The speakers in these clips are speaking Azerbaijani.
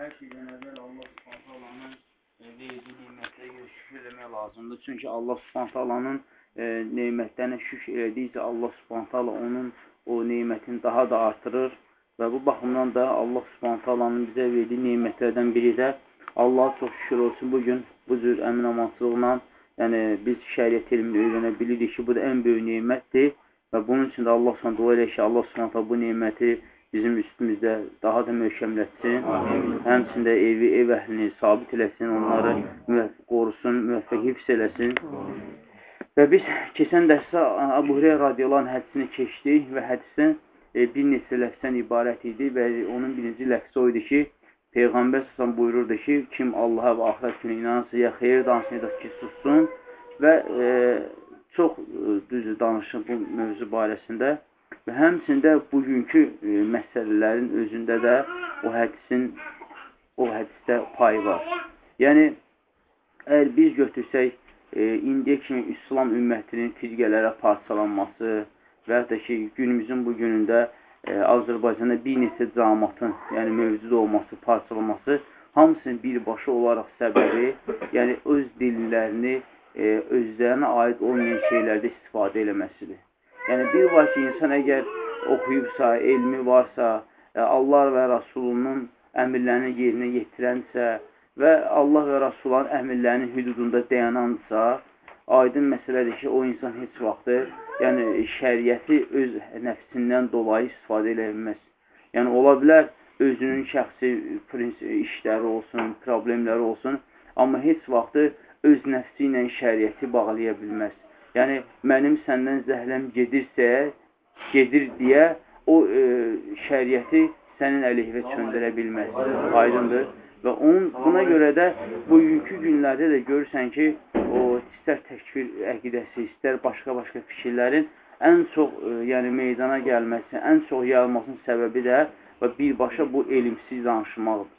Hər şeydən əvvəl Allah Subhanahu verdiyi nemətlərə şükür etmək lazımdır. Çünki Allah Subhanahu e, nemətlərinə şükür etdikcə Allah Subhanahu onun o nemətini daha da artırır və bu baxımdan da Allah Subhanahu bizə verdiyi nemətlərdən biri də Allaha çox şükür olsun bu gün bu cür əmin-amansızlıqla yəni biz şəriət elmini öyrənə bilirik ki, bu da ən böyük nemətdir və bunun üçün də Allah Subhanahu dua eləyək ki, Allah Subhanahu bu neməti bizim üstümüzdə daha da möhkəmlətsin. Həmçində evi, ev əhlini sabit eləsin, onları müvəffəq qorusun, müvəffəq hifz eləsin. Və biz keçən dərsdə Əbu Hüreyra radiyallahu hədisini keçdik və hədisdən e, bir neçə ləfzdən ibarət idi və onun birinci ləfzi o idi ki, Peyğəmbər səsən buyururdu ki, kim Allaha və axirət günü inanırsa, ya xeyir dansın, ya da ki, sussun və e, çox e, düzdür danışın bu mövzu barəsində. Və həmçində bugünkü e, məsələlərin özündə də o hədisin o hədisdə pay var. Yəni əgər biz götürsək e, indiyə kimi İslam ümmətinin firqələrə parçalanması və hətta ki günümüzün bu günündə e, Azərbaycanda bir neçə cəmaatın, yəni mövcud olması, parçalanması hamısının birbaşa olaraq səbəbi, yəni öz dillərini e, özlərinə aid olmayan şeylərdə istifadə eləməsidir. Yəni, bir var ki, insan əgər oxuyubsa, elmi varsa, e, Allah və Rasulunun əmirlərini yerinə yetirənsə və Allah və Rasulun əmirlərinin hüdudunda dayanansa, aydın məsələdir ki, o insan heç vaxtı yəni, şəriəti öz nəfsindən dolayı istifadə elə bilməz. Yəni, ola bilər, özünün şəxsi işləri olsun, problemləri olsun, amma heç vaxtı öz nəfsi ilə şəriəti bağlaya bilməz. Yəni, mənim səndən zəhləm gedirsə, gedir deyə o e, şəriəti sənin əleyhivə çöndərə bilməz. Aydındır. Və onun, buna görə də bugünkü günlərdə də görürsən ki, o istər təkfir əqidəsi, istər başqa-başqa fikirlərin ən çox e, yəni meydana gəlməsi, ən çox yayılmasının səbəbi də və birbaşa bu elmsiz danışmaqdır.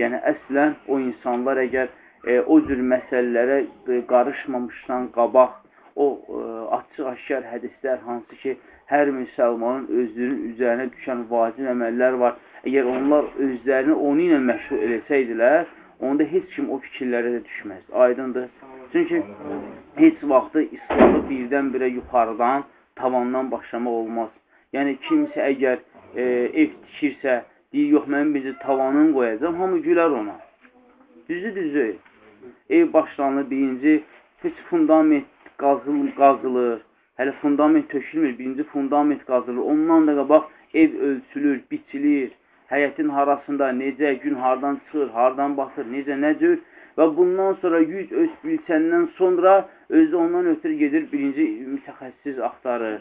Yəni əslən o insanlar əgər e, o cür məsələlərə e, qarışmamışdan qabaq o e, açıq-aşkar hədislər hansı ki, hər müsəlmanın özünün üzərinə düşən vacib əməllər var. Əgər onlar özlərini onu ilə məşğul eləsəydilər, onda heç kim o fikirlərə də düşməz. Aydındır. Çünki heç vaxtı İslamı birdən-birə yuxarıdan, tavandan başlamaq olmaz. Yəni, kimsə əgər e, ev tikirsə, deyir, yox, mən bizi tavanın qoyacam, hamı gülər ona. Düzü düzü. Ev başlanır, birinci, heç fundament qazılır, qazılır. Hələ fundament tökülmür, birinci fundament qazılır. Ondan da qabaq ev ölçülür, biçilir. Həyətin harasında necə, gün hardan çıxır, hardan batır, necə, nə cür. Və bundan sonra 100 öz bilsəndən sonra özü ondan ötürü gedir, birinci mütəxəssis axtarır.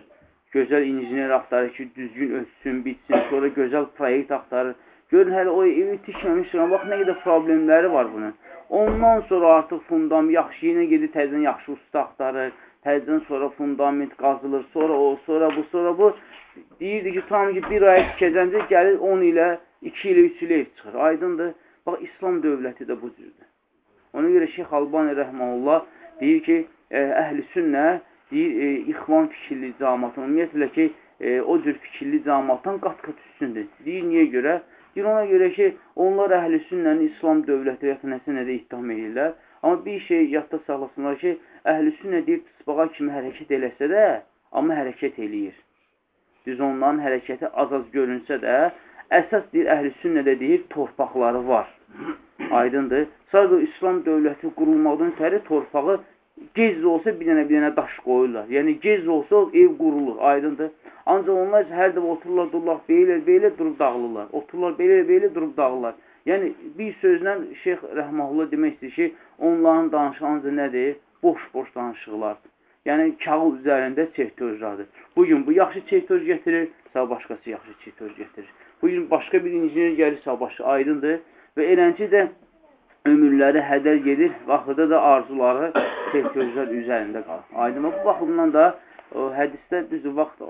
Gözəl injiner axtarır ki, düzgün ölçsün, bitsin, sonra gözəl proyekt axtarır. Görün, hələ o evi tikməmişdir, bax nə qədər problemləri var bunun. Ondan sonra artıq fundament yaxşı yenə gedir təzədən yaxşı usta axtarır. Təzədən sonra fundament qazılır. Sonra o, sonra bu, sonra bu. Deyirdi ki, tam ki bir ay tikəcəncə gəlir 10 ilə, 2 ilə, 3 ilə ev çıxır. Aydındır. Bax, İslam dövləti də bu cürdür. Ona görə Şeyx Albani rəhməlullah deyir ki, e, əhl-i sünnə deyir, e, ixvan fikirli cəmatın, ümumiyyətlə ki, e, o cür fikirli cəmatdan qat-qat üstündür. Deyir, niyə görə? Deyir ona görə ki, onlar əhl-i sünnəni İslam dövləti və nəsə nədə ittiham edirlər. Amma bir şey yadda saxlasınlar ki, əhl-i sünnə deyir, tısbağa kimi hərəkət eləsə də, amma hərəkət eləyir. Düz onların hərəkəti az-az görünsə də, əsas deyir, əhl-i sünnədə deyir, torpaqları var. Aydındır. Sadəcə İslam dövləti qurulmaqdan təri torpağı gec olsa bir dənə bir dənə daş qoyurlar. Yəni gec olsa ev qurulur, aydındır. Ancaq onlar hər dəfə otururlar, dururlar, belə, belə durub dağılırlar. Otururlar, belə, belə durub dağılırlar. Yəni, bir sözlə Şeyx Rəhməhullah demək istəyir ki, onların danışıqlarınca nədir? Boş-boş danışıqlardır. Yəni, kağıl üzərində çehtörclərdir. Bugün bu yaxşı çehtör gətirir, sağ başqası yaxşı çehtör gətirir. Bugün başqa bir injiner gəlir, sağ başqa aydındır. Və elənci də ömürləri hədər gedir, vaxtıda da arzuları çehtörclər üzərində qalır. Aydın, bu baxımdan da o, hədisdə düzdür, vaxt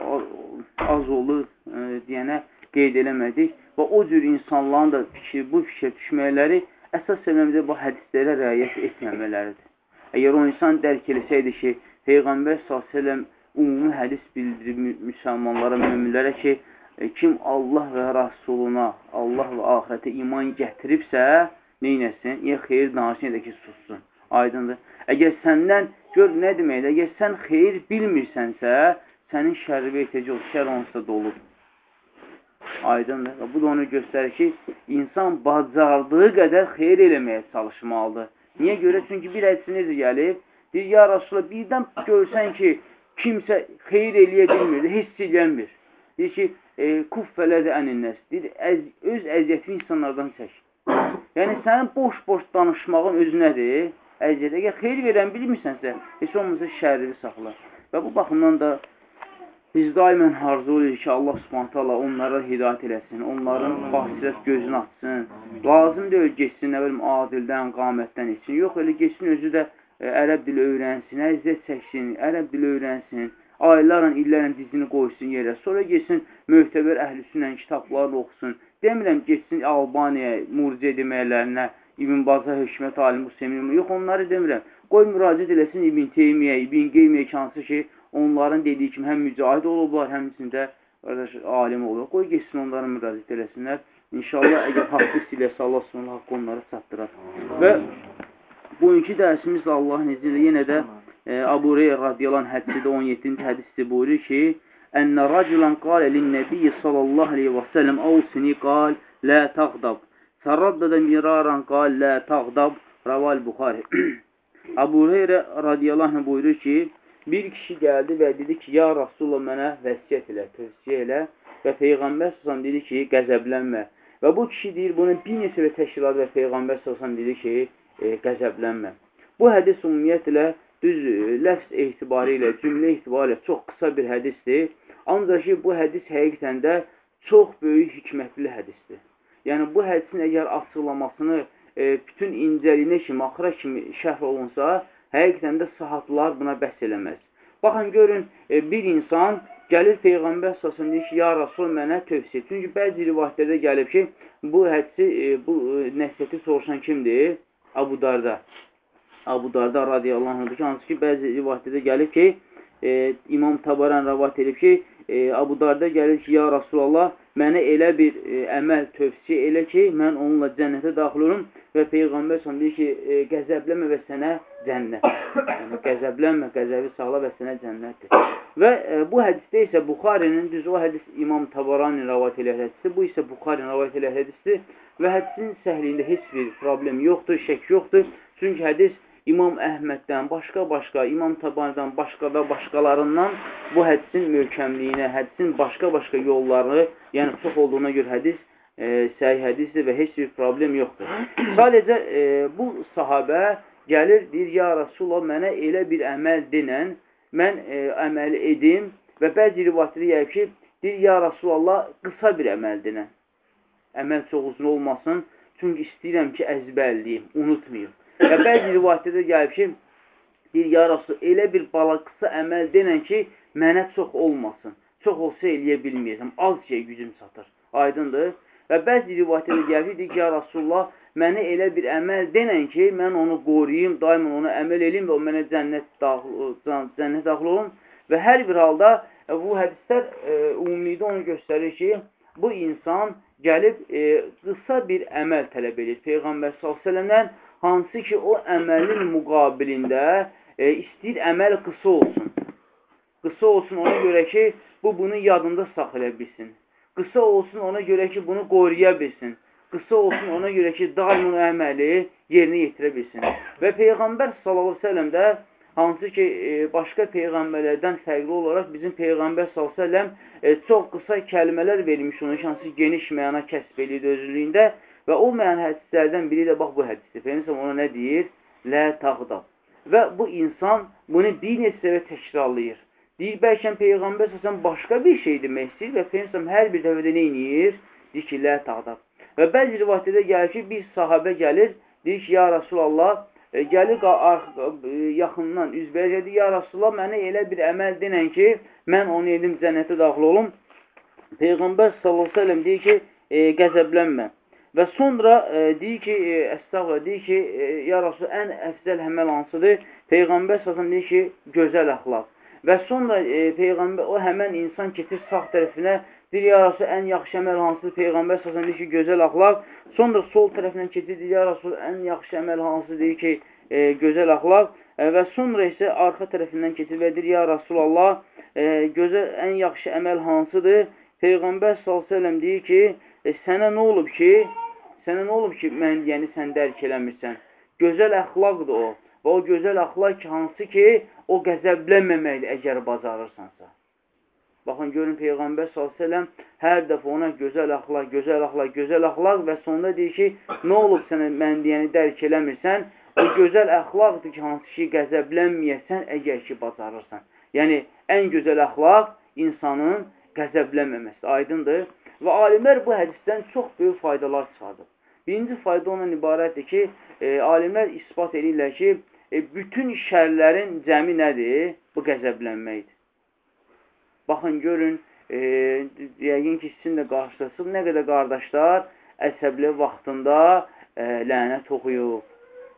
az olur e, deyənə qeyd eləmədik və o cür insanların da fikir, bu fikir düşməkləri əsas səbəbdə bu hədislərə rəayət etməmələridir. Əgər o insan dərk eləsəydi ki, Peyğəmbər s.ə.v ümumi hədis bildirir müsəlmanlara, müminlərə ki, e, kim Allah və Rasuluna, Allah və ahirətə iman gətiribsə, neynəsin? Ya xeyir danışın, ya da ki, sussun. Aydındır. Əgər səndən, gör nə deməkdir, əgər sən xeyir bilmirsənsə, sənin şərri və etəcək o şər onsuz da olub. Aydındır. Bu da onu göstərir ki, insan bacardığı qədər xeyir eləməyə çalışmalıdır. Niyə görə? Çünki bir hədisi necə gəlib? Deyir, ya Rasulullah, birdən görsən ki, kimsə xeyir eləyə bilmir, hiss eləmir. Deyir ki, e, kuffələdə əninnəs. Deyir, əz, öz əziyyətini insanlardan çək. Yəni, sənin boş-boş danışmağın özü nədir? Əziyyət. Əgər xeyir verən bilmirsənsə, heç olmasa şərri saxla. Və bu baxımdan da biz daimən arzuluyoruz ki, Allah subhanətə Allah onlara hidayət eləsin, onların basirət gözünü açsın. Lazım deyil, geçsin, nə bilim, adildən, qamətdən etsin. Yox, elə geçsin, özü də ə, ərəb dili öyrənsin, əziyyət çəksin, ərəb dili öyrənsin, aylarla, illərlə dizini qoysun yerə, sonra geçsin, möhtəbər əhlüsünlə kitablarını oxusun. Demirəm, geçsin Albaniyaya, murciə deməklərinə, İbn Baza, Hökmət alim, Hüseymin, yox, onları demirəm. Qoy müraciət eləsin İbn Teymiyyə, İbn Qeymiyə, hansı ki, onların dediyi kimi həm mücahid olublar, həmçində alim olur. Qoy geçsin onlara müraciət eləsinlər. İnşallah, əgər haqqı siləsə, Allah sonra haqqı onlara çatdırar. Və bugünkü dərsimiz Allahın izniyle yenə də e, Abu Reyr radiyalan hədsidə 17-ci hədisdə buyurur ki, Ənə raculan qalə linnəbiyyə sallallahu aleyhi və səlləm avsini qal, lə təqdab. Fərraddədə miraran qal, lə təqdab. Raval Buxari. Abu Heyre radiyallahu anh buyurur ki, bir kişi gəldi və dedi ki, ya Rasulullah mənə vəsiyyət elə, tövsiyə elə və Peyğəmbər səsən dedi ki, qəzəblənmə. Və bu kişi deyir, bunu bir neçə və təşkilat və Peyğəmbər səsən dedi ki, e, qəzəblənmə. Bu hədis ümumiyyətlə düz e, ləfz etibarı ilə, cümlə etibarı ilə çox qısa bir hədisdir. Ancaq ki, bu hədis həqiqətən də çox böyük hikmətli hədisdir. Yəni, bu hədisin əgər açıqlamasını e, bütün incəliyinə kimi, axıra kimi şərh olunsa, həqiqətən də saatlar buna bəhs eləməz. Baxın, görün, e, bir insan gəlir Peyğəmbər səsən deyir ki, ya Rasul mənə tövsiyə. Çünki bəzi rivayətlərdə gəlib ki, bu hədsi, e, bu e, nəsiyyəti soruşan kimdir? Abu Darda. Abu Darda radiyallahu anhdır ki, hansı ki, bəzi rivayətlərdə gəlib ki, e, İmam Tabaran rəvat edib ki, e, Abu Darda gəlir ki, ya Rasulallah, mənə elə bir e, əməl tövsiyə elə ki, mən onunla cənnətə daxil olum və Peyğəmbər son deyir ki, e, qəzəblənmə və sənə cənnət. Yəni, qəzəblənmə, qəzəbi sağla və sənə cənnətdir. Və e, bu hədisdə isə Buxarinin, düz o hədis İmam Tabarani rəvat elə hədisdir, bu isə Buxarinin rəvat elə hədisdir və hədisin səhliyində heç bir problem yoxdur, şək yoxdur. Çünki hədis İmam Əhməddən, başqa-başqa, İmam Tabanidən, başqa da başqalarından bu hədisin möhkəmliyinə, hədisin başqa-başqa yollarını, yəni çox olduğuna görə hədis e, səhih hədisdir və heç bir problem yoxdur. Sadəcə e, bu sahabə gəlir, deyir, ya Rasulullah, mənə elə bir əməl denən, mən e, əməl edim və bəzi rivayətləri gəlir ki, deyir, ya Rasulallah, qısa bir əməl denən. Əməl çox uzun olmasın, çünki istəyirəm ki, əzbərliyim, unutmayım. Və bəzi rivayətlərdə gəlib ki, deyir, ya Rasul, elə bir bala qısa əməl denən ki, mənə çox olmasın. Çox olsa eləyə bilməyəcəm. Az şey gücüm çatır. Aydındır. Və bəzi rivayətlərdə gəlib ki, ya Rasulullah, mənə elə bir əməl denən ki, mən onu qoruyayım, daimən onu əməl eləyim və o mənə cənnət daxil, cənnət daxil olun. Və hər bir halda e, bu hədislər e, ümumidə onu göstərir ki, bu insan gəlib e, qısa bir əməl tələb edir. Peyğəmbər s.ə.vədən hansı ki o əməlin müqabilində e, istəyir əməl qısa olsun. Qısa olsun ona görə ki, bu bunu yadında saxlaya bilsin. Qısa olsun ona görə ki, bunu qoruya bilsin. Qısa olsun ona görə ki, daim o əməli yerinə yetirə bilsin. Və Peyğəmbər s.ə.v də hansı ki, e, başqa peyğəmbərlərdən fərqli olaraq bizim Peyğəmbər s.ə.v e, çox qısa kəlmələr vermiş onun hansı geniş məna kəsb edir özlüyündə Və olmayan hədislərdən biri də bax bu hədisdir. Peyğəmbər ona nə deyir? Lə tağdab. Və bu insan bunu bir neçə dəfə təkrarlayır. Deyir, bəlkə Peyğəmbər səsən başqa bir şey demək istəyir və Peyğəmbər hər bir dəfədə nə edir? Deyir ki, lə tağdab. Və bəzi rivayətlərdə gəlir ki, bir sahabə gəlir, deyir ki, ya Rasulallah, e, gəlir e, yaxından üzbəyə deyir, ya Rasulallah, mənə elə bir əməl denən ki, mən onu edim cənnətə daxil olum. Peyğəmbər sallallahu əleyhi və səlləm deyir ki, e, qəzəblənmə. Və sonra e, deyir ki, e, əstəğfirullah, deyir ki, e, ya Rasul, ən əfzəl həməl hansıdır? Peyğəmbər səsəm deyir ki, gözəl əxlaq. Və sonra e, Peyğəmbər, o həmən insan keçir sağ tərəfinə, Deyir, ya Rasul, ən yaxşı əməl hansı? Peyğəmbər səsən deyir ki, gözəl axlaq. Sonra sol tərəfindən keçir, deyir, ya Rasul, ən yaxşı əməl hansı? Deyir ki, e, gözəl axlaq. E, və sonra isə arxa tərəfindən keçir və deyir, ya Rasulallah, e, gözəl, ən yaxşı əməl hansıdır? Peyğəmbər s.ə.v deyir ki, e, sənə nə olub ki, sənə nə olub ki, mən yəni sən dərk eləmirsən? Gözəl əxlaqdır o. Və o gözəl əxlaq hansı ki, o qəzəblənməməkdir əgər bacarırsansa. Baxın, görün Peyğəmbər s.ə.v hər dəfə ona gözəl axlaq, gözəl axlaq, gözəl axlaq və sonunda deyir ki, nə olub sənə mən deyəni dərk eləmirsən, o gözəl əxlaqdır ki, hansı ki, qəzəblənməyəsən əgər ki, bacarırsan. Yəni, ən gözəl əxlaq insanın qəzəblənməməsi, aydındır. Və alimlər bu hədisdən çox böyük faydalar çıxardır. Birinci fayda ondan ibarətdir ki, e, alimlər ispat edirlər ki, e, bütün şərlərin cəmi nədir? Bu qəzəblənməkdir. Baxın, görün, e, yəqin ki, sizin də qarşılasınız, nə qədər qardaşlar əsəbli vaxtında e, lənət oxuyub,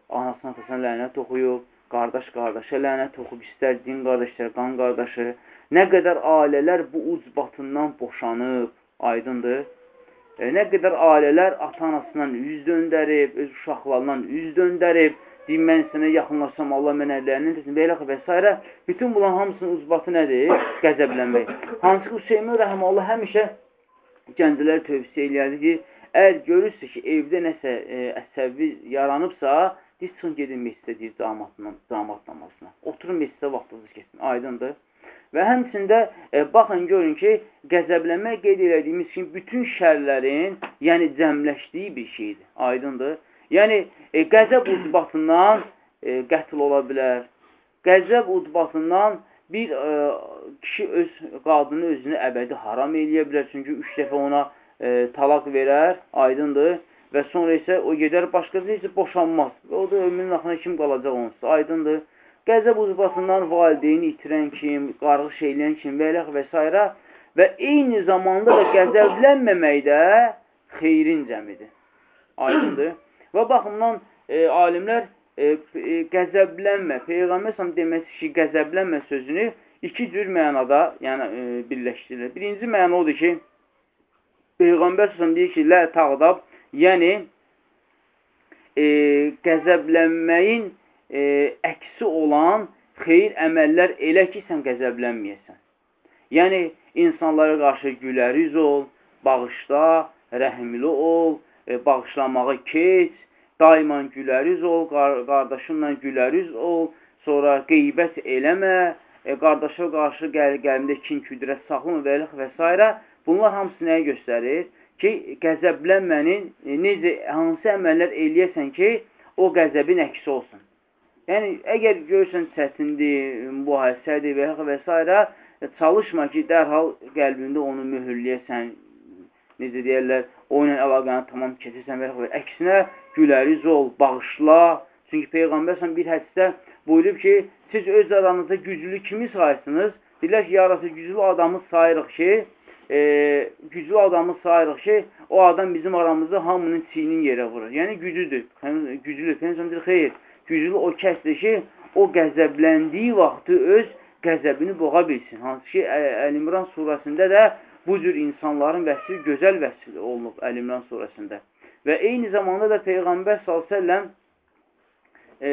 anasına atasına lənət oxuyub, qardaş qardaşa lənət oxuyub, istər din qardaşlar, qan qardaşı, nə qədər ailələr bu ucbatından boşanıb, aydındır. E, nə qədər ailələr ata-anasından üz döndərib, öz uşaqlarından üz döndərib, deyim, mən sənə yaxınlaşsam, Allah mənə əllərindən desin, ilə və s. Bütün bunların hamısının uzbatı nədir? Qəzəblənmək. Hansı ki, Hüseymin Rəhəmallah həmişə gəncələr tövsiyə eləyərdi ki, əgər görürsünüz ki, evdə nəsə e, əsəbi yaranıbsa, deyir, çıxın gedin mescidə, deyir, damat namazına. Oturun mescidə vaxtınızı keçsin, aydındır. Və həmçində e, baxın görün ki, qəzəblənmək qeyd elədiyimiz kimi bütün şərlərin, yəni cəmləşdiyi bir şeydir. Aydındır. Yəni, e, qəzəb udbatından e, qətl ola bilər. Qəzəb udbatından bir e, kişi öz qadını özünü əbədi haram eləyə bilər. Çünki üç dəfə ona e, talaq verər, aydındır. Və sonra isə o gedər başqası isə boşanmaz. O da ömrünün axına kim qalacaq onsuz, aydındır. Qəzəb uzbatından valideyni itirən kim, qarğış eləyən kim və eləx və s. Və eyni zamanda da qəzəblənməməkdə xeyrin cəmidir. Aydındır. Və baxımdan e, alimlər e, e, qəzəblənmə, Peyğəmbər səhəm deməsi ki, qəzəblənmə sözünü iki cür mənada yəni, e, birləşdirilir. Birinci məna odur ki, Peyğəmbər səhəm deyir ki, lə tağdab, yəni e, qəzəblənməyin e, əksi olan xeyir əməllər elə ki, sən qəzəblənməyəsən. Yəni, insanlara qarşı güləriz ol, bağışla, rəhimli ol, e, bağışlamağı keç, daima güləriz ol, qardaşınla güləriz ol, sonra qeybət eləmə, e, qardaşa qarşı gəl qəlbində kin küdrət saxlama və və s. Bunlar hamısı nəyə göstərir? Ki, qəzəblənmənin necə, hansı əməllər eləyəsən ki, o qəzəbin əksi olsun. Yəni, əgər görürsən çətindir, mübahisədir və, və s. E, çalışma ki, dərhal qəlbində onu mühürləyəsən, necə deyərlər, o ilə əlaqəni tamam keçirsən və əksinə güləriz ol, bağışla. Çünki Peyğəmbər bir hədisdə buyurub ki, siz öz aranızda güclü kimi sayırsınız? Deyirlər ki, yarası güclü adamı sayırıq ki, e, güclü adamı sayırıq ki, o adam bizim aramızda hamının çiyinin yerə vurur. Yəni güclüdür. Güclü. Peyğəmbər xeyr. Güclü o kəsdir ki, o qəzəbləndiyi vaxtı öz qəzəbini boğa bilsin. Hansı ki, Əl-İmran surəsində də bu cür insanların vəsfi gözəl vəsfi olunub Əl-İmran surəsində. Və eyni zamanda da Peyğəmbər s.ə.v e,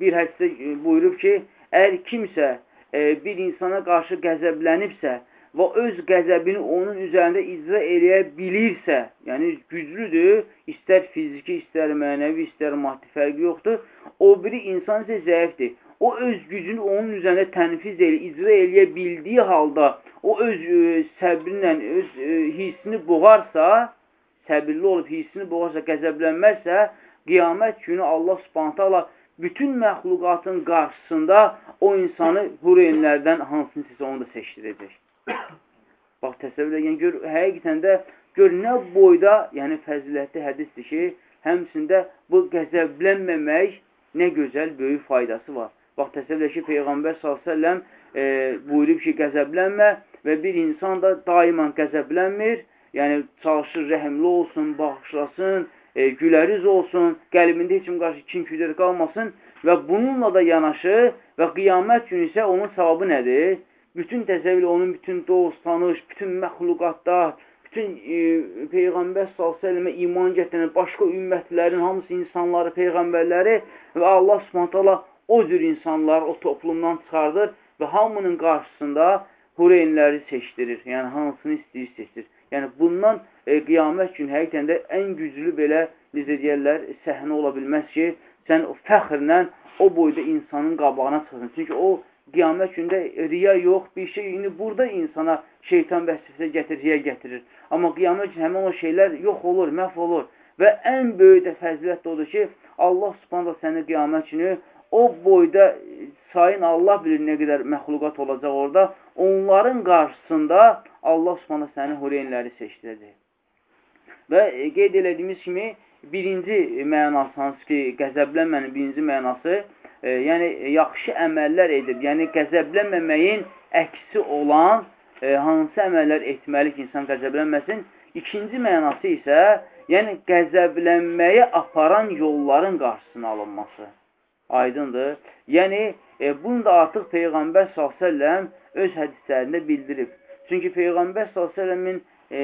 bir hədisdə buyurub ki, əgər kimsə e, bir insana qarşı qəzəblənibsə və öz qəzəbini onun üzərində icra eləyə bilirsə, yəni güclüdür, istər fiziki, istər mənəvi, istər maddi fərqi yoxdur, o biri insan isə zəifdir o öz gücünü onun üzərində tənfiz elə, icra eləyə bildiyi halda o öz ə, e, səbrinlə, öz ə, e, hissini boğarsa, səbirli olub hissini boğarsa, qəzəblənməzsə, qiyamət günü Allah subhantala bütün məxluqatın qarşısında o insanı hureynlərdən hansını sizə onu da seçdirəcək. Bax, təsəvvür edin, gör, həqiqətən də gör nə boyda, yəni fəzilətli hədisdir ki, həmçində bu qəzəblənməmək nə gözəl, böyük faydası var. Bax, təsəvvür ki, Peyğəmbər s.ə.v e, buyurub ki, qəzəblənmə və bir insan da daimən qəzəblənmir, yəni çalışır, rəhimli olsun, bağışlasın, e, güləriz olsun, qəlbində heç kim qarşı kin küdər qalmasın və bununla da yanaşı və qiyamət günü isə onun savabı nədir? Bütün təsəvvür onun bütün dost, tanış, bütün məxluqatlar, bütün e, Peyğəmbər s.ə.və iman gətirən başqa ümmətlərin hamısı insanları, peyğəmbərləri və Allah subhanətələ o cür insanlar o toplumdan çıxardır və hamının qarşısında Hureynləri seçdirir. Yəni, hansını istəyir, seçdir. Yəni, bundan e, qiyamət gün həqiqətən də ən güclü belə, necə deyərlər, səhnə ola bilməz ki, sən fəxrlə o boyda insanın qabağına çıxırsın. Çünki o qiyamət gündə riya yox, bir şey, indi burada insana şeytan vəsifəsə gətirir, riya gətirir. Amma qiyamət gün həmin o şeylər yox olur, məhv olur. Və ən böyük də fəzilət də odur ki, Allah subhanələ səni qiyamət günü o boyda sayın Allah bilir nə qədər məxluqat olacaq orada. Onların qarşısında Allah subhanələ səni hureynləri seçdirəcək. Və qeyd elədiyimiz kimi, birinci mənası, hansı ki, qəzəblənmənin birinci mənası, e, yəni yaxşı əməllər edib, yəni qəzəblənməməyin əksi olan e, hansı əməllər etməli ki, insan qəzəblənməsin. İkinci mənası isə, yəni qəzəblənməyə aparan yolların qarşısına alınması. Aydındır. Yəni, e, bunu da artıq Peyğəmbər s.ə.v öz hədislərində bildirib. Çünki Peyğəmbər s.ə.v-in e,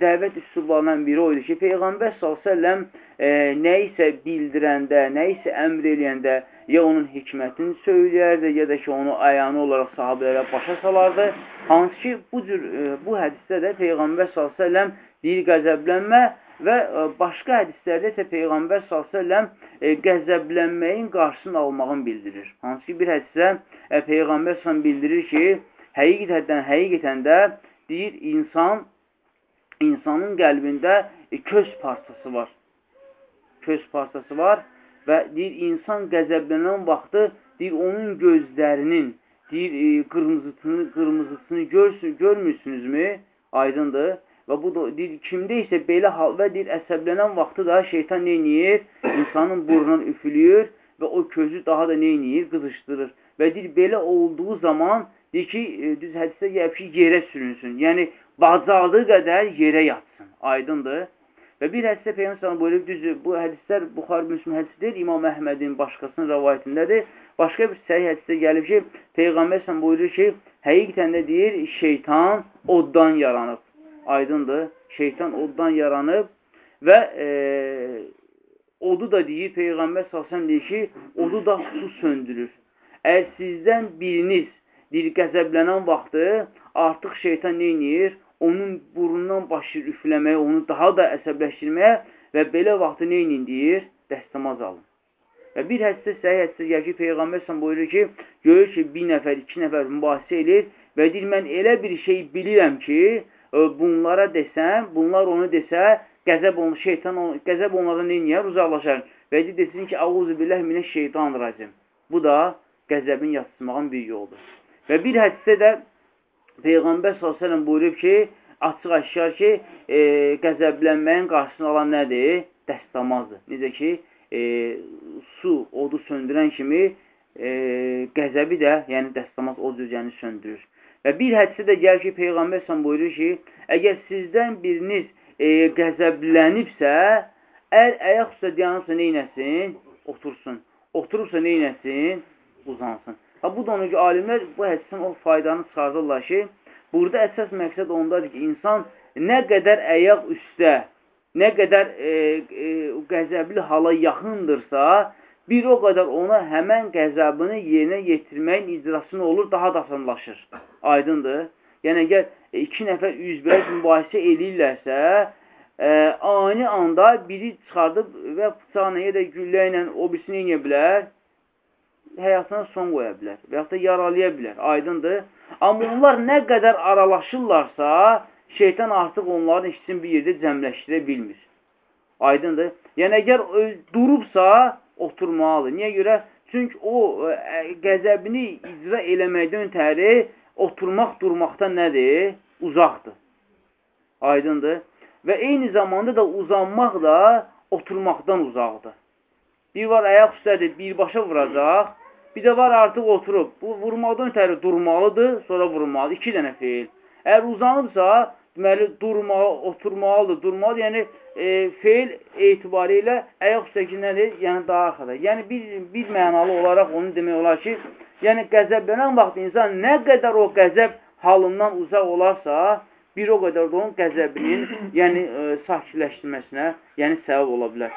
dəvət üsullarından biri o idi ki, Peyğəmbər s.ə.v e, nə isə bildirəndə, nə isə əmr eləyəndə ya onun hikmətini söyləyərdi, ya da ki, onu əyanı olaraq sahabələrə başa salardı. Hansı ki, bu, cür, e, bu hədisdə də Peyğəmbər s.ə.v deyir qəzəblənmə və e, başqa hədislərdə isə Peyğəmbər s.ə.v e, qəzəblənməyin qarşısını almağını bildirir. Hansı ki, bir hədisdə e, Peyğəmbər s.ə.v bildirir ki, həqiqətən, həqiqətən də deyir, insan insanın qəlbində köz parçası var. Köz parçası var və deyir, insan qəzəblənən vaxtı deyir, onun gözlərinin deyir, e, qırmızısını, qırmızısını görsün, görmürsünüzmü? Aydındır. Və bu da deyir, kimdə isə belə hal və deyir, əsəblənən vaxtı da şeytan neyniyir? İnsanın burnundan üfülüyor və o közü daha da neyniyir? Qızışdırır. Və deyir, belə olduğu zaman deyir ki, e, düz hədisdə gəlib ki, yerə sürünsün. Yəni, bacardığı qədər yerə yatsın. Aydındır. Və bir hədisdə Peyğəmbər buyurub, düzdür, bu hədislər Buxar Müslim hədisi deyil, İmam Əhmədin başqasının rəvayətindədir. Başqa bir səhih hədisdə gəlib ki, Peyğəmbər sən buyurur ki, həqiqətən də deyir, şeytan oddan yaranıb. Aydındır, şeytan oddan yaranıb və e, odu da deyir, Peyğəmbər salsam deyir ki, odu da su söndürür. Əgər sizdən biriniz deyir, qəzəblənən vaxtı artıq şeytan neynir? Onun burnundan başlayır üfləməyə, onu daha da əsəbləşdirməyə və belə vaxtı neyinin deyir? Dəstəmaz alın. Və bir hədisdə səhih hədisdə gəlir ki, Peyğəmbər sən buyurur ki, görür ki, bir nəfər, iki nəfər mübahisə edir və deyir, mən elə bir şey bilirəm ki, e, bunlara desəm, bunlar onu desə, qəzəb onu, şeytan, qəzəb onlardan neyniyər? Uzaqlaşar. Və deyir, desin ki, Əuzu billəh minə şeytan racim. Bu da qəzəbin yatsımağın bir yoldur. Və bir hədisdə də Peyğəmbər s.ə.v buyurub ki, açıq aşkar ki, e, qəzəblənməyin qarşısını alan nədir? Dəstəmazdır. Necə ki, e, su odu söndürən kimi e, qəzəbi də, yəni dəstəmaz o cüzəni söndürür. Və bir hədisi də gəlir ki, Peyğəmbər s.ə.v buyurur ki, əgər sizdən biriniz e, qəzəblənibsə, əl ayaq üstə dayanırsa neynəsin? Otursun. Oturursa neynəsin? Uzansın. Ha, bu da onun ki, alimlər bu hədisdən o faydanı çıxardırlar ki, burada əsas məqsəd ondadır ki, insan nə qədər əyaq üstə, nə qədər e, e, qəzəbli hala yaxındırsa, bir o qədər ona həmən qəzəbini yerinə yetirməyin icrasını olur, daha da asanlaşır. Aydındır. Yəni, əgər iki nəfər üzbəyiz mübahisə eləyirlərsə, e, ani anda biri çıxardıb və bıçaqla ya da güllə ilə o birisini eləyə bilər, həyatına son qoya bilər və yaxud da yaralaya bilər, aydındır. Amma onlar nə qədər aralaşırlarsa, şeytan artıq onların işçisini bir yerdə cəmləşdirə bilmir. Aydındır. Yəni, əgər durubsa, oturmalıdır. Niyə görə? Çünki o qəzəbini icra eləməkdən ötəri oturmaq durmaqdan nədir? Uzaqdır. Aydındır. Və eyni zamanda da uzanmaq da oturmaqdan uzaqdır. Bir var ayaq üstədir, birbaşa vuracaq. Bir də var artıq oturub. Bu vurmaqdan ötəri durmalıdır, sonra vurmalıdır. İki dənə feil. Əgər uzanıbsa, deməli durmalı, oturmalıdır, durmalıdır. Yəni e, feil etibarı ilə ayaq üstəki nədir? Yəni daha arxada. Yəni bir, bir mənalı olaraq onu demək olar ki, Yəni, qəzəblənən vaxt insan nə qədər o qəzəb halından uzaq olarsa, bir o qədər də onun qəzəbinin, yəni e, sakitləşdirməsinə, yəni səbəb ola bilər.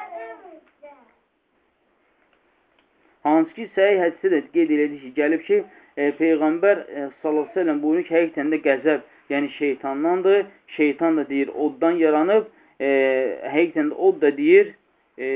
Hansı ki, səhih hədisi də qeyd elədi ki, gəlib ki, e, Peyğəmbər e, sallallahu əleyhi buyurur ki, həqiqətən də qəzəb, yəni şeytandandır. Şeytan da deyir, oddan yaranıb, e, həqiqətən də od da deyir, e,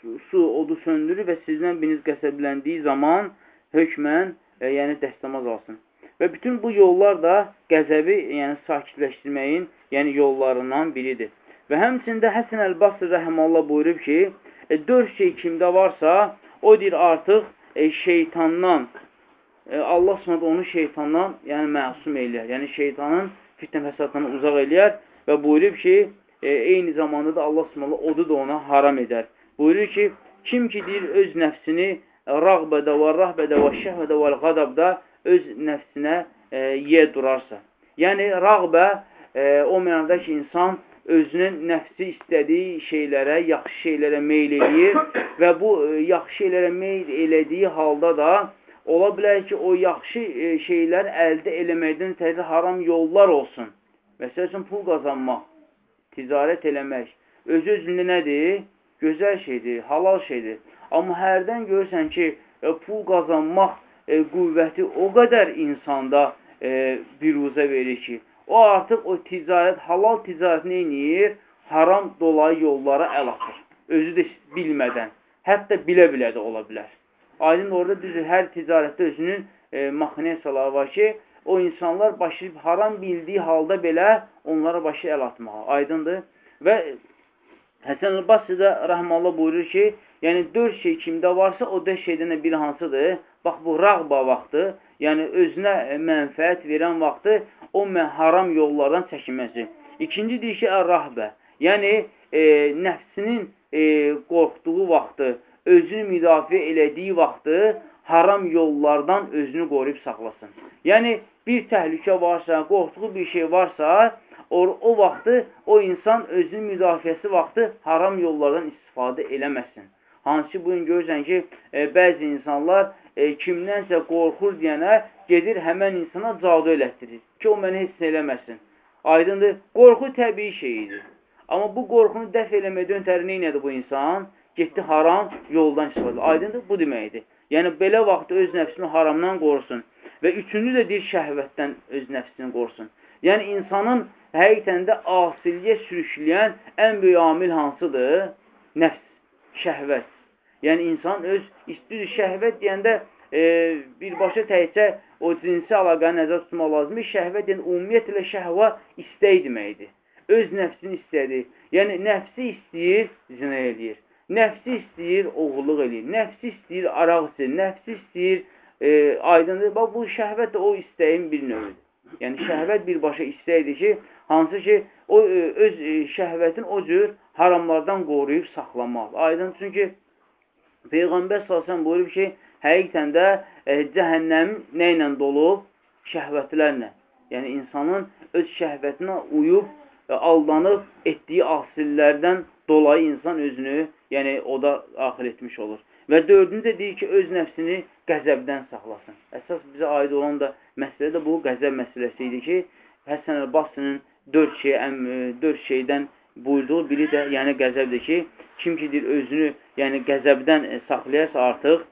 su, su odu söndürür və sizdən biriniz qəzəbləndiyi zaman hökmən, e, yəni dəstəmaz alsın. Və bütün bu yollar da qəzəbi, yəni sakitləşdirməyin, yəni yollarından biridir. Və həmçində Həsən Əl-Basr rəhməllah buyurub ki, e, dörd şey kimdə varsa, o deyir artıq e, şeytandan, e, Allah s.ə. onu şeytandan yəni məsum eləyər. Yəni şeytanın fitnə fəsadından uzaq eləyər və buyurub ki, e, eyni zamanda da Allah s.ə. odu da ona haram edər. Buyurur ki, kim ki deyir öz nəfsini rağbədə və rəhbədə və şəhvədə və qadabda öz nəfsinə e, yer durarsa. Yəni, rağbə e, o mənada ki, insan özünün nəfsi istədiyi şeylərə, yaxşı şeylərə meyl eləyir və bu e, yaxşı şeylərə meyl elədiyi halda da ola bilər ki, o yaxşı e, şeylər əldə eləməkdən təzə haram yollar olsun. Məsəl üçün, pul qazanmaq, ticarət eləmək, öz-özündə nədir? Gözəl şeydir, halal şeydir. Amma hərdən görürsən ki, e, pul qazanmaq qüvvəti o qədər insanda biruzə verir ki, o artıq o ticarət, halal ticarət neyniyir? Haram dolayı yollara əl atır. Özü də bilmədən. Hətta bilə-bilə də ola bilər. Aydın orada düzdür, hər ticarətdə özünün e, maxinesiyaları var ki, o insanlar başlayıb haram bildiyi halda belə onlara başı əl atmağa. Aydındır. Və Həsən el-Basri də rəhmallah buyurur ki, yəni dörd şey kimdə varsa, o dörd şeydən də biri hansıdır? Bax, bu rağba vaxtı, yəni özünə mənfəət verən vaxtı o haram yollardan çəkinməsi. İkinci deyir ki, ər-rəhbə, yəni e, nəfsinin e, qorxduğu vaxtı, özünü müdafiə elədiyi vaxtı haram yollardan özünü qoruyub saxlasın. Yəni, bir təhlükə varsa, qorxduğu bir şey varsa, o, o vaxtı o insan özünün müdafiəsi vaxtı haram yollardan istifadə eləməsin. Hansı ki, bugün görürsən ki, e, bəzi insanlar e, kimdənsə qorxur deyənə gedir həmən insana cadu elətdirir ki, o məni heç eləməsin. Aydındır, qorxu təbii şeyidir. Amma bu qorxunu dəf eləmədən ötəri neynədir bu insan? Getdi haram yoldan istifadə. Aydındır, bu deməkdir. Yəni, belə vaxtda öz nəfsini haramdan qorusun. Və üçüncü də deyir, şəhvətdən öz nəfsini qorusun. Yəni, insanın həqiqətən də asiliyə sürükləyən ən böyük amil hansıdır? Nəfs, şəhvət. Yəni, insan öz istəyir şəhvət deyəndə e, birbaşa təhcə o cinsi əlaqəni nəzər tutmaq lazımdır. Şəhvət yəni ümumiyyətlə şəhva istək deməkdir. Öz nəfsini istədi. Yəni, nəfsi istəyir, zina eləyir. Nəfsi istəyir, oğulluq eləyir. Nəfsi istəyir, araq istəyir. Nəfsi istəyir, e, aydındır. Bax, bu şəhvət də o istəyin bir növüdür. Yəni, şəhvət birbaşa istəkdir ki, hansı ki, o e, öz e, şəhvətin o cür haramlardan qoruyub saxlamaq. Aydın, çünki Peyğəmbər salsan buyurub ki, həqiqətən də e, cəhənnəm nə ilə dolub? Şəhvətlərlə. Yəni, insanın öz şəhvətinə uyub, e, aldanıb etdiyi asillərdən dolayı insan özünü, yəni oda daxil etmiş olur. Və dördüncü deyir ki, öz nəfsini qəzəbdən saxlasın. Əsas bizə aid olan da məsələ də bu qəzəb məsələsi idi ki, Həsən Əl-Basrinin dörd, şey, e, dörd şeydən buyurduğu biri də yəni qəzəbdir ki, kim ki deyir özünü yəni qəzəbdən e, saxlayarsa artıq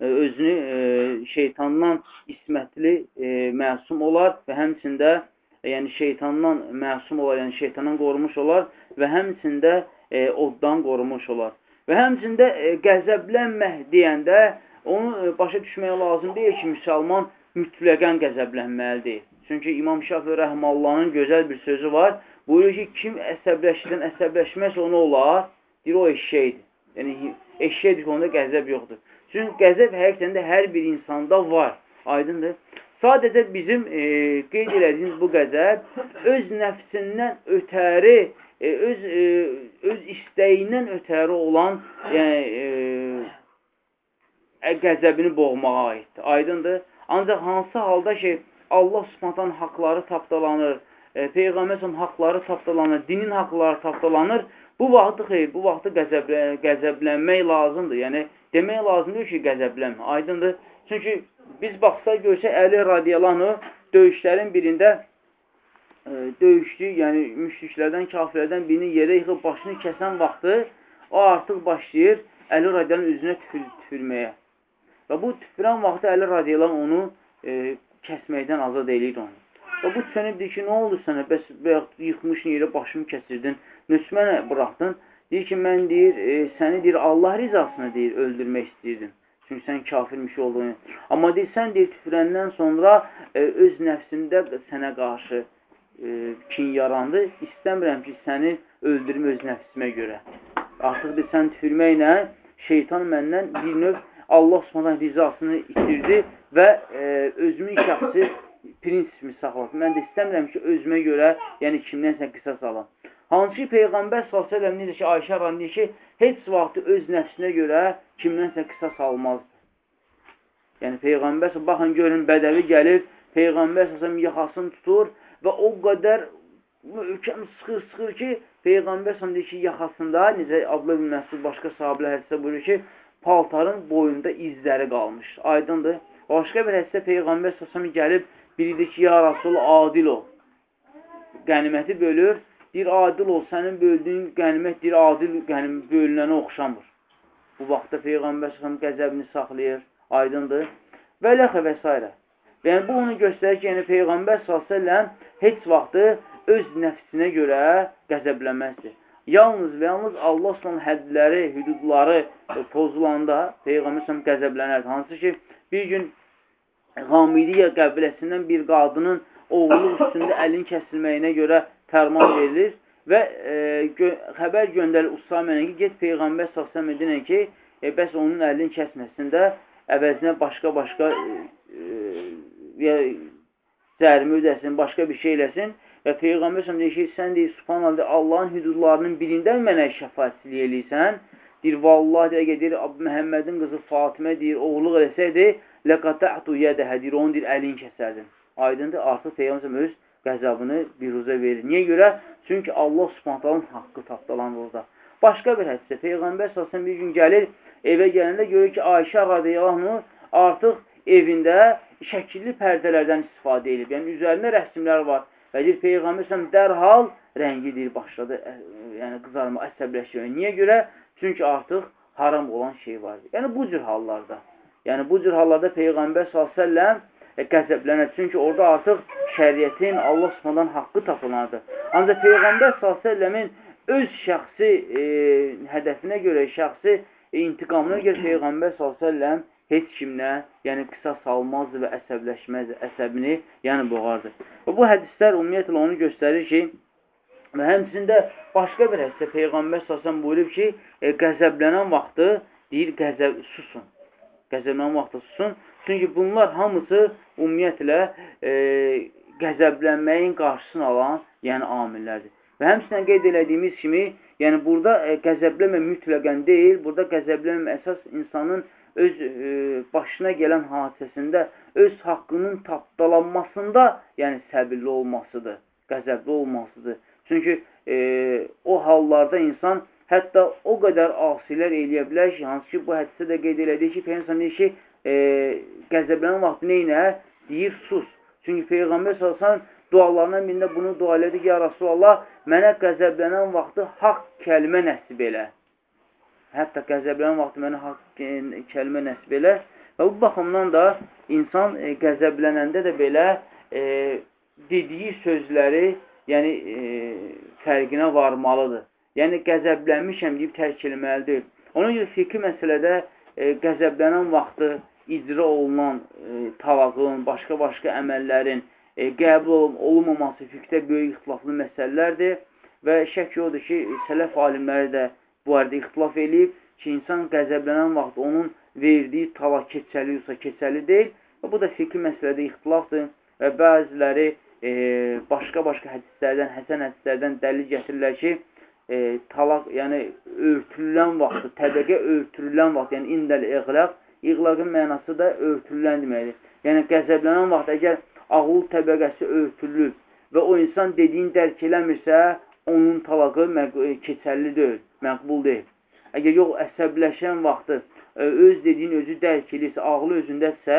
özünü e, şeytandan ismətli e, məsum olar və həmçində e, yəni şeytandan məsum olar, yəni şeytandan qorumuş olar və həmçində oddan qorumuş olar. Və həmçində qəzəblənmək deyəndə onu başa düşmək lazım deyil ki, müsəlman mütləqən qəzəblənməlidir. Çünki İmam Şafi Rəhmallahın gözəl bir sözü var. Buyurur ki, kim əsəbləşdən əsəbləşməz onu olar, deyir o eşşəkdir. Yəni, eşşəkdir ki, onda qəzəb yoxdur. Çünki qəzəb həqiqətən də hər bir insanda var. Aydındır. Sadəcə bizim e, qeyd elədiyimiz bu qəzəb öz nəfsindən ötəri, e, öz, e, öz istəyindən ötəri olan yəni, e, qəzəbini boğmağa aiddir. Aydındır. Ancaq hansı halda ki, Allah subhantan haqları tapdalanır, e, Peyğəmbər haqları tapdalanır, dinin haqları tapdalanır. Bu vaxtı xeyr, bu vaxtı qəzəblə, qəzəblənmək lazımdır. Yəni demək lazımdır ki, qəzəblənmə. Aydındır. Çünki biz baxsaq görsə Əli radiyallahu döyüşlərin birində e, döyüşdü, yəni müşriklərdən, kafirlərdən birini yerə yıxıb başını kəsən vaxtı o artıq başlayır Əli radiyallahu üzünə tüfür, tüfürməyə. Və bu tüfürən vaxtı Əli radiyallahu onu e, kəsməkdən azad eləyir onu. Və bu sönüb deyir ki, nə oldu sənə? Bəs yıxmışın yerə başımı kəsirdin, nüsmənə buraxdın. Deyir ki, mən deyir, e, səni deyir Allah rizasını deyir öldürmək istəyirdim. Çünki sən kafirmiş olduğunu. Amma deyir, sən deyir tüfürəndən sonra e, öz nəfsində sənə qarşı e, kin yarandı. İstəmirəm ki, səni öldürüm öz nəfsimə görə. Artıq deyir, sən tüfürməklə şeytan məndən bir növ Allah subhanahu rizasını itirdi və e, özümün şəxsi prinsipimi saxlasın. Mən də istəmirəm ki, özümə görə, yəni kimdənsə qisas alam. Hansı ki, Peyğəmbər s.ə.v necə ki, Ayşə aran deyir ki, heç vaxtı öz nəfsinə görə kimdənsə qisas almazdı. Yəni, Peyğəmbər baxın, görün, bədəvi gəlir, Peyğəmbər s.ə.v yaxasını tutur və o qədər möhkəm sıxır, sıxır ki, Peyğəmbər s.ə.v deyir ki, yaxasında, necə Abla ibn Məsud başqa sahabilə hədisdə buyurur ki, paltarın boyunda izləri qalmış. Aydındır. Başqa bir hədisdə Peyğəmbər s.ə.v gəlib, Biri deyir ki, ya Rasul, adil ol. Qəniməti bölür. Deyir, adil ol, sənin böldüyün qənimət deyir, adil qənim bölünənə oxşamır. Bu vaxtda Peyğəmbər s.ə.v qəzəbini saxlayır, aydındır. Və ləxə və s. Yəni, bu onu göstərir ki, yəni Peyğəmbər s.ə.v heç vaxtı öz nəfsinə görə qəzəblənməzdir. Yalnız və yalnız Allah s.ə.v hədləri, hüdudları pozulanda Peyğəmbər s.ə.v qəzəblənərdir. Hansı ki, bir gün Hamidiyyə qəbiləsindən bir qadının oğlu üstündə əlin kəsilməyinə görə fərman verilir və e, gö xəbər göndərir Usamənə ki, get Peyğəmbər s.ə.v edinə ki, e, bəs onun əlini kəsməsində əvəzinə başqa-başqa e, e, cərimi ödəsin, başqa bir şey eləsin və Peyğəmbər s.ə.v deyir ki, sən deyir, subhanallah, Allahın hüdudlarının birindən mənə şəfaətçilik eləyirsən, deyir, vallahi deyir, deyir, Məhəmmədin qızı Fatimə deyir, oğluq eləsəydi, Ləqata'tu yədəhə deyir, onun deyir, əlini kəsərdim. Aydındır, artıq Peyğəmbər öz qəzabını biruzə verir. Niyə görə? Çünki Allah subhantalın haqqı tapdalanır orada. Başqa bir hədisdə Peyğəmbər səsən bir gün gəlir, evə gələndə görür ki, Ayşə radiyallahu artıq evində şəkilli pərdələrdən istifadə edib. Yəni, üzərində rəsmlər var. Və deyir, Peyğəmbər səsən dərhal rəngi deyir, başladı yəni, qızarma, əsəbləşmə. Niyə görə? Çünki artıq haram olan şey vardır. Yəni, bu cür hallarda. Yəni bu cür hallarda Peyğəmbər s.ə.v qəzəblənər. Çünki orada artıq şəriətin Allah Subhanahu haqqı tapılandır. Ancaq Peyğəmbər s.ə.v-in öz şəxsi e, hədəfinə görə, şəxsi e, intiqamına görə Peyğəmbər s.ə.v heç kimlə, yəni qisas almazdı və əsəbləşməzdi, əsəbini, yəni boğardı. Və bu hədislər ümumiyyətlə onu göstərir ki, və həmçində başqa bir hədisdə Peyğəmbər s.ə.v buyurub ki, e, qəzəblənən vaxtı deyir, qəzəb, susun qəzəblənmə vaxtı susun. Çünki bunlar hamısı ümumiyyətlə e, qəzəblənməyin qarşısını alan, yəni amillərdir. Və həmçinin qeyd elədiyimiz kimi, yəni burada e, qəzəblənmə mütləqən deyil, burada qəzəblənmə əsas insanın öz e, başına gələn hadisəsində öz haqqının tapdalanmasında, yəni səbirli olmasıdır, qəzəbli olmasıdır. Çünki e, o hallarda insan Hətta o qədər asilər eləyə bilər ki, hansı ki, bu hədisdə də qeyd elədik ki, Peyğəmbər deyir ki, e, qəzəblənən vaxtı neynə? Deyir, sus. Çünki Peyğəmbər salsan dualarından birində bunu dua elədi ki, ya Rasulallah, mənə qəzəblənən vaxtı haqq kəlmə nəsib elə. Hətta qəzəblənən vaxtı mənə haqq kəlmə nəsib elə. Və bu baxımdan da insan e, qəzəblənəndə də belə e, dediyi sözləri yəni e, fərqinə varmalıdır yəni qəzəblənmişəm deyib tərk eləməli deyil. Ona görə fiqhi məsələdə e, qəzəblənən vaxtı icra olunan e, talağın, başqa-başqa əməllərin e, qəbul olub olunmaması fiqhdə böyük ixtilaflı məsələlərdir və şək yoxdur ki, sələf alimləri də bu arada ixtilaf eləyib ki, insan qəzəblənən vaxt onun verdiyi talaq keçəli yoxsa keçəli deyil və bu da fiqhi məsələdə ixtilafdır və bəziləri başqa-başqa e, hədislərdən, həsən hədislərdən dəlil gətirirlər ki, e, talaq, yəni örtülən vaxtı, təbəqə örtülən vaxt, yəni indəl iğlaq, iğlaqın mənası da örtülən deməkdir. Yəni qəzəblənən vaxt əgər ağul təbəqəsi örtülüb və o insan dediyin dərk eləmirsə, onun talağı e, keçərli deyil, məqbul deyil. Əgər yox, əsəbləşən vaxtı öz dediyini özü dərk edirsə, ağlı özündəsə,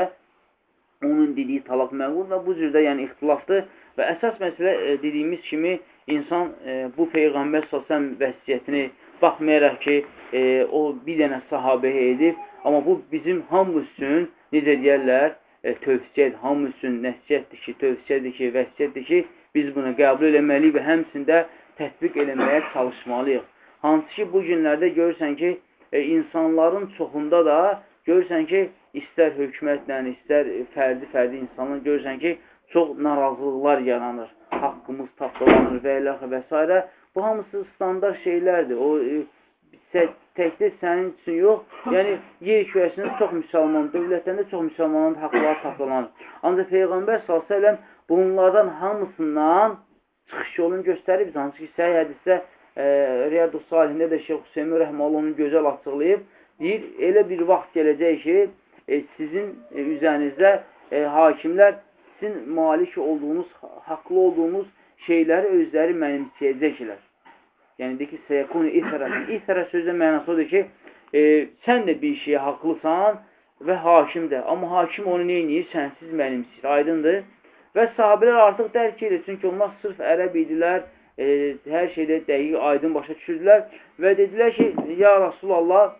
onun dediyi talaq məqbul və bu cürdə yəni ixtilafdır və əsas məsələ e, dediyimiz kimi insan e, bu Peyğəmbər səsəm vəsiyyətini baxmayaraq ki, e, o bir dənə sahabəyə edib, amma bu bizim hamı üçün, necə deyərlər, e, tövsiyədir, hamı üçün nəsiyyətdir ki, tövsiyədir ki, vəsiyyətdir ki, biz bunu qəbul eləməliyik və həmçində tətbiq eləməyə çalışmalıyıq. Hansı ki, bu günlərdə görürsən ki, e, insanların çoxunda da görürsən ki, istər hökumətlə, istər fərdi-fərdi insanlar görürsən ki, çox narazılıqlar yaranır. Haqqımız tapdalanır və elə və s. Bu hamısı standart şeylərdir. O e, təkdə sənin üçün yox, yəni yer kürəsində çox müsəlman, dövlətlərində çox müsəlmanların haqqları tapdalanır. Ancaq Peyğəmbər s.ə.v bunlardan hamısından çıxış yolunu göstərib, hansı ki, səhi hədisdə e, Riyadu Salihində də Şeyh Hüseymin Rəhmalı onu gözəl açıqlayıb, deyir, elə bir vaxt gələcək ki, e, sizin e, üzərinizdə e, hakimlər sizin malik olduğunuz, haqlı olduğunuz şeyləri özləri mənimsəyəcəklər. Yəni, deyir ki, səyəkunu ithərə. İthərə sözdə mənası odur ki, e, sən də bir şeyə haqlısan və hakim də. Amma hakim onu neyiniyir? Sənsiz mənimsir. Aydındır. Və sahabələr artıq dərk edir. Çünki onlar sırf ərəb idilər, e, hər şeydə dəqiq, aydın başa düşürdülər və dedilər ki, ya Rasulallah,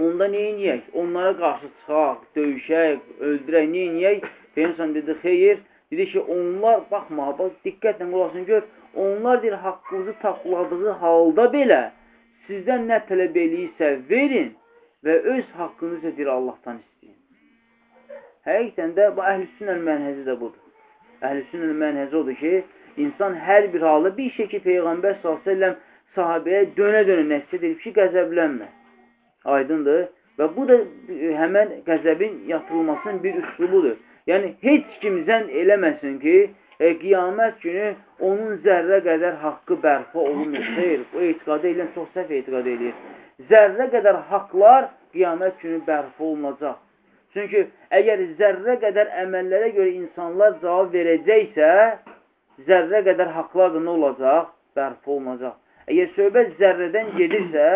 onda neyiniyək? Onlara qarşı çıxaq, döyüşək, öldürək, neyiniyək? Peynəsən dedi, xeyir. Dedi ki, onlar, baxma, bax, diqqətlə qulaqsın gör, onlar deyir, haqqınızı tapıladığı halda belə sizdən nə tələb eləyirsə verin və öz haqqınızı deyir Allahdan istəyin. Həqiqətən də bu əhlüsünəl mənhəzi də budur. Əhlüsünəl mənhəzi odur ki, insan hər bir halda bir şey ki, Peyğəmbər s.ə.v sahabəyə dönə-dönə nəsiyyət edib ki, qəzəblənmə. Aydındır. Və bu da e, həmən qəzəbin yatırılmasının bir üslubudur. Yəni, heç kim zən eləməsin ki, e, qiyamət günü onun zərrə qədər haqqı bərpa olunmur. Xeyr, o etiqadə edən çox səhv etiqadə edir. Zərrə qədər haqlar qiyamət günü bərpa olunacaq. Çünki əgər zərrə qədər əməllərə görə insanlar cavab verəcəksə, zərrə qədər haqlar da nə olacaq? Bərpa olunacaq. Əgər söhbət zərrədən gedirsə,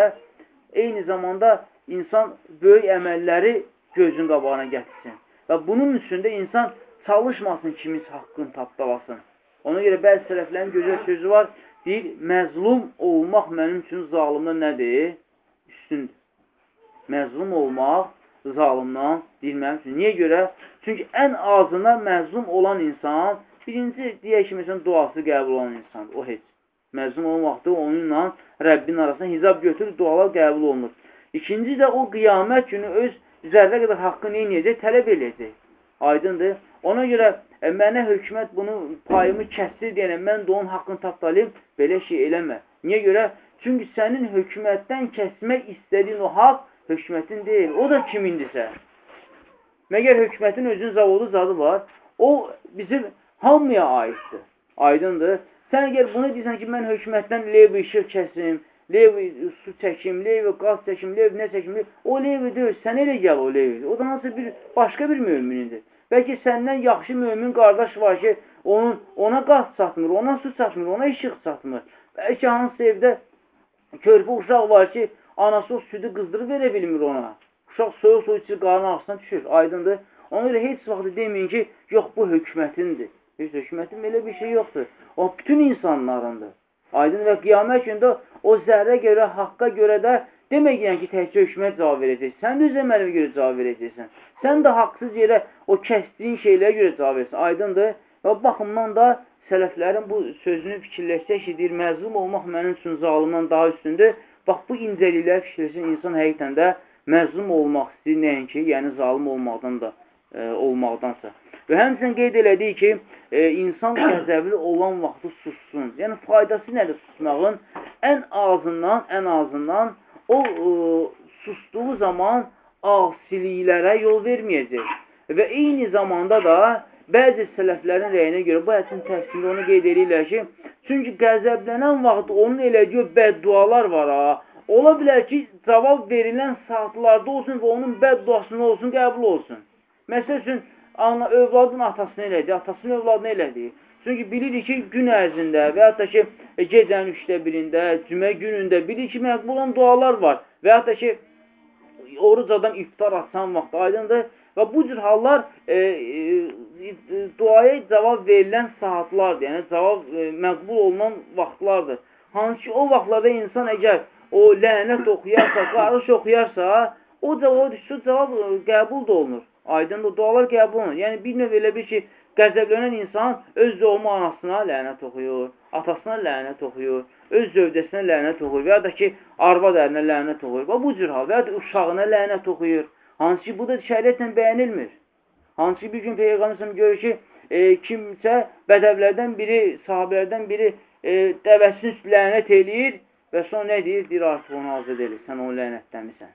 eyni zamanda insan böyük əməlləri gözün qabağına gətirsin. Və bunun üçün də insan çalışmasın kimis haqqını tapdalasın. Ona görə bəzi sələflərin gözəl sözü var, deyir, məzlum olmaq mənim üçün zalimdən nədir? Üstündür. Məzlum olmaq zalimdan deyir mənim üçün. Niyə görə? Çünki ən azına məzlum olan insan, birinci deyək ki, məsələn, duası qəbul olan insandır, o heç məzun olmaqdır, onunla Rəbbin arasında hizab götürür, dualar qəbul olunur. İkinci də o qiyamət günü öz zərrə qədər haqqı neynəyəcək? Tələb eləyəcək. Aydındır. Ona görə e, mənə hökumət bunu payımı kəsdir deyənə, mən də onun haqqını tapdalayım, belə şey eləmə. Niyə görə? Çünki sənin hökumətdən kəsmək istədiyin o haqq hökumətin deyil. O da kimindirsə. Məgər hökumətin özünün zavodu zadı var, o bizim hamıya aiddir. Aydındır. Sən əgər bunu deyirsən ki, mən hökumətdən lev işıq kəsim, lev su çəkim, lev qaz çəkim, lev nə çəkim, o lev deyil, sən elə gəl o lev. O da hansı bir, başqa bir müminindir. Bəlkə səndən yaxşı mümin qardaş var ki, onun, ona qaz çatmır, ona su çatmır, ona işıq çatmır. Bəlkə hansı evdə körpü uşaq var ki, anası o südü qızdırıb verə bilmir ona. Uşaq soyuq su içir, qarın ağrısına düşür, aydındır. Ona görə heç vaxt deməyin ki, yox bu hökumətindir. Heç hökumətin belə bir şey yoxdur. O bütün insanlarındır. Aydın və qiyamət gündə o zərrə görə, haqqa görə də deməyən ki, təkcə hökumət cavab verəcək. Sən də öz əmələ görə cavab verəcəksən. Sən də haqsız yerə o kəsdiyin şeylərə görə cavab verəcəksən. Aydındır. Və baxımdan da sələflərin bu sözünü fikirləşsək ki, deyir, məzlum olmaq mənim üçün zalimdan daha üstündür. Bax, bu incəliklər fikirləşsin, insan həqiqətən də məzlum olmaq istəyir, nəinki, yəni zalim olmaqdan da e, olmaqdansa. Və həmçinin qeyd elədik ki, e, insan qəzəbli olan vaxtı sussun. Yəni, faydası nədir susmağın? Ən azından, ən azından o e, sustuğu zaman asiliklərə yol verməyəcək. Və eyni zamanda da bəzi sələflərin rəyinə görə bu həsin təfsirində onu qeyd edirlər ki, çünki qəzəblənən vaxt onun elədiyi bəddualar var ha. Ola bilər ki, cavab verilən saatlarda olsun və onun bədduasında olsun, qəbul olsun. Məsəl üçün, övladın atasını elədi, atasının övladını elədi. Çünki bilirik ki, gün ərzində və da ki, gecənin üçdə birində, cümə günündə bilirik ki, məqbul olan dualar var. Və da ki, oruc adam iftar açan vaxt aydındır. Və bu cür hallar e, e, duaya cavab verilən saatlardır. Yəni cavab e, məqbul olunan vaxtlardır. Hansı ki, o vaxtlarda insan əgər o lənət oxuyarsa, qarış oxuyarsa, o cavab cavab e, qəbul da olunur. Aydındır, dualar qəbul olunur. Yəni bir növ elə bir ki, qəzəblənən insan öz doğma anasına lənət oxuyur, atasına lənət oxuyur, öz zövcəsinə lənət oxuyur və ya da ki, arvad ərinə lənət oxuyur və bu cür hal və ya da uşağına lənət oxuyur. Hansı ki, bu da şəriətlə bəyənilmir. Hansı ki, bir gün Peyğəmbər görür ki, e, kimsə bədəvlərdən biri, sahabələrdən biri e, dəvəsini lənət eləyir və sonra nə deyir? Deyir, artıq onu azad edir, sən onu lənətləmirsən.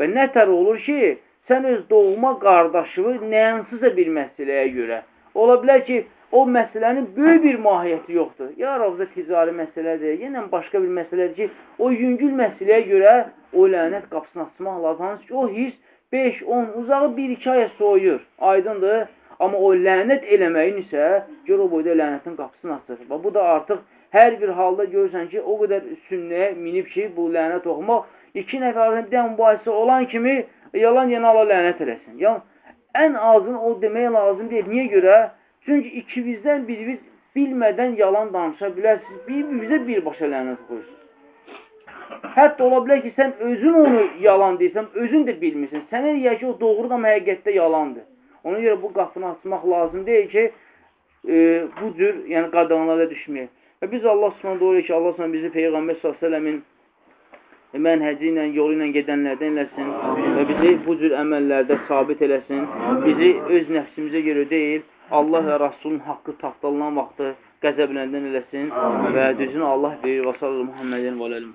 Və nətər olur ki, sən öz doğma qardaşını nəyansızca bir məsələyə görə, ola bilər ki, o məsələnin böyük bir mahiyyəti yoxdur. Ya Rabza ticari məsələdir, yenə başqa bir məsələdir ki, o yüngül məsələyə görə o lənət qapısını açmaq lazım. Hansı ki, o his 5-10, uzağı 1-2 aya soyuyur, aydındır. Amma o lənət eləməyin isə gör o boyda lənətin qapısını açır. Və bu da artıq hər bir halda görürsən ki, o qədər sünnəyə minib ki, bu lənət oxumaq iki nəfərdən mübahisə olan kimi yalan yenə Allah lənət eləsin. Yəni, ən azını o demək lazım deyil. Niyə görə? Çünki ikimizdən birimiz bilmədən yalan danışa bilərsiniz. Bir-birimizə birbaşa lənət qoyursunuz. Hətta ola bilər ki, sən özün onu yalan deyirsən, özün də bilmirsən. Sənə deyək ki, o doğrudur, amma həqiqətdə yalandır. Ona görə bu qapını açmaq lazım deyil ki, e, bu cür yəni qadağanlara düşməyək. Və biz Allah Subhanahu doğru ki, Allah Subhanahu bizi Peyğəmbər sallallahu mənhəci ilə, yolu ilə gedənlərdən eləsin və bizi bu cür əməllərdə sabit eləsin. Bizi öz nəfsimizə görə deyil, Allah və Rasulun haqqı tapdalınan vaxtı qəzəbləndən eləsin və düzünü Allah verir və sallallahu Muhammedin və aləlim.